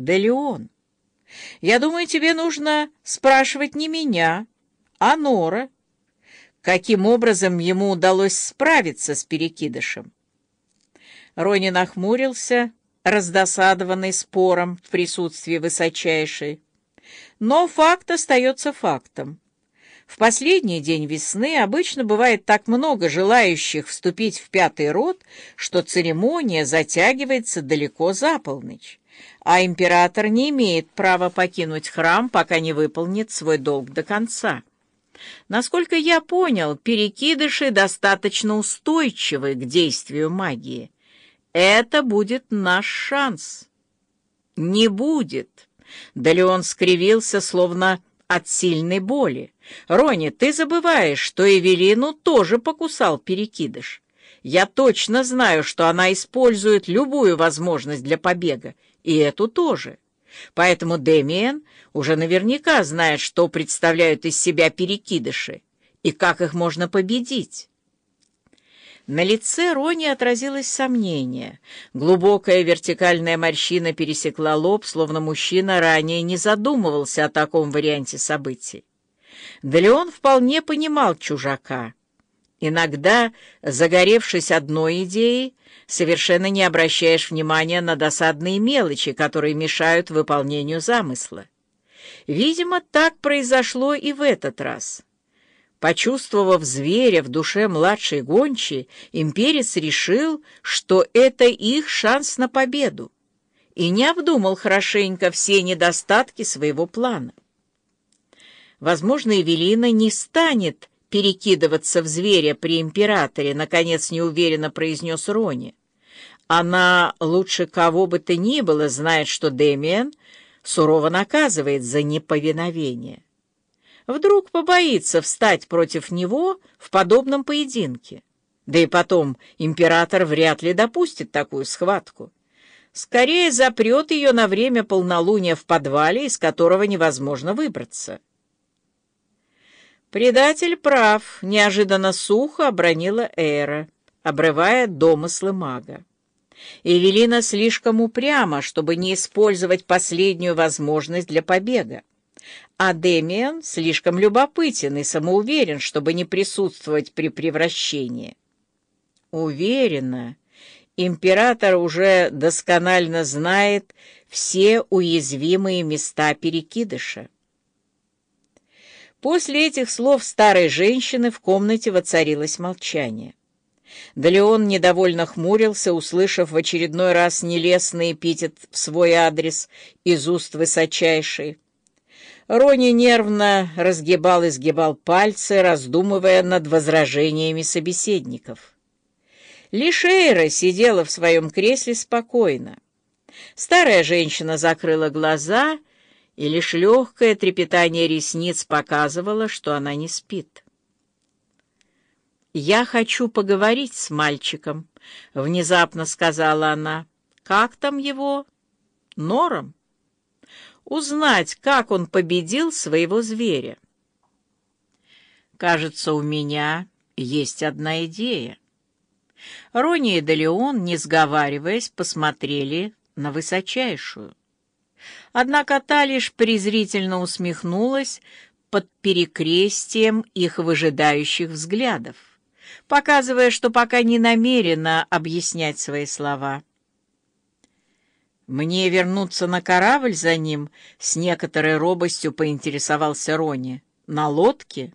Да Леон, я думаю, тебе нужно спрашивать не меня, а Нора. Каким образом ему удалось справиться с перекидышем? Рони нахмурился, раздосадованный спором в присутствии высочайшей. Но факт остается фактом. В последний день весны обычно бывает так много желающих вступить в пятый род, что церемония затягивается далеко за полночь, а император не имеет права покинуть храм, пока не выполнит свой долг до конца. Насколько я понял, перекидыши достаточно устойчивы к действию магии. Это будет наш шанс. Не будет. Да Леон скривился, словно от сильной боли. «Рони, ты забываешь, что Эвелину тоже покусал перекидыш. Я точно знаю, что она использует любую возможность для побега, и эту тоже. Поэтому Демиен уже наверняка знает, что представляют из себя перекидыши и как их можно победить». На лице Рони отразилось сомнение. Глубокая вертикальная морщина пересекла лоб, словно мужчина ранее не задумывался о таком варианте событий. Да Леон вполне понимал чужака. Иногда, загоревшись одной идеей, совершенно не обращаешь внимания на досадные мелочи, которые мешают выполнению замысла. Видимо, так произошло и в этот раз. Почувствовав зверя в душе младшей гончей, имперец решил, что это их шанс на победу, и не обдумал хорошенько все недостатки своего плана. Возможно, Эвелина не станет перекидываться в зверя при императоре, наконец неуверенно произнес Рони. Она лучше кого бы то ни было знает, что Демиан сурово наказывает за неповиновение. Вдруг побоится встать против него в подобном поединке. Да и потом император вряд ли допустит такую схватку. Скорее запрет ее на время полнолуния в подвале, из которого невозможно выбраться. «Предатель прав», — неожиданно сухо обронила Эра, обрывая домыслы мага. Эвелина слишком упряма, чтобы не использовать последнюю возможность для побега. А Демиан слишком любопытен и самоуверен, чтобы не присутствовать при превращении. Уверена, император уже досконально знает все уязвимые места перекидыша. После этих слов старой женщины в комнате воцарилось молчание. Да Леон недовольно хмурился, услышав в очередной раз нелестный эпитет в свой адрес из уст высочайшей. Рони нервно разгибал и сгибал пальцы, раздумывая над возражениями собеседников. Лишейра сидела в своем кресле спокойно. Старая женщина закрыла глаза, и лишь легкое трепетание ресниц показывало, что она не спит. «Я хочу поговорить с мальчиком», — внезапно сказала она. «Как там его? Нором?» узнать, как он победил своего зверя. Кажется, у меня есть одна идея. Рони и Делеон, не сговариваясь, посмотрели на высочайшую. Однако та лишь презрительно усмехнулась под перекрестием их выжидающих взглядов, показывая, что пока не намерена объяснять свои слова. «Мне вернуться на корабль за ним?» — с некоторой робостью поинтересовался Рони. «На лодке?»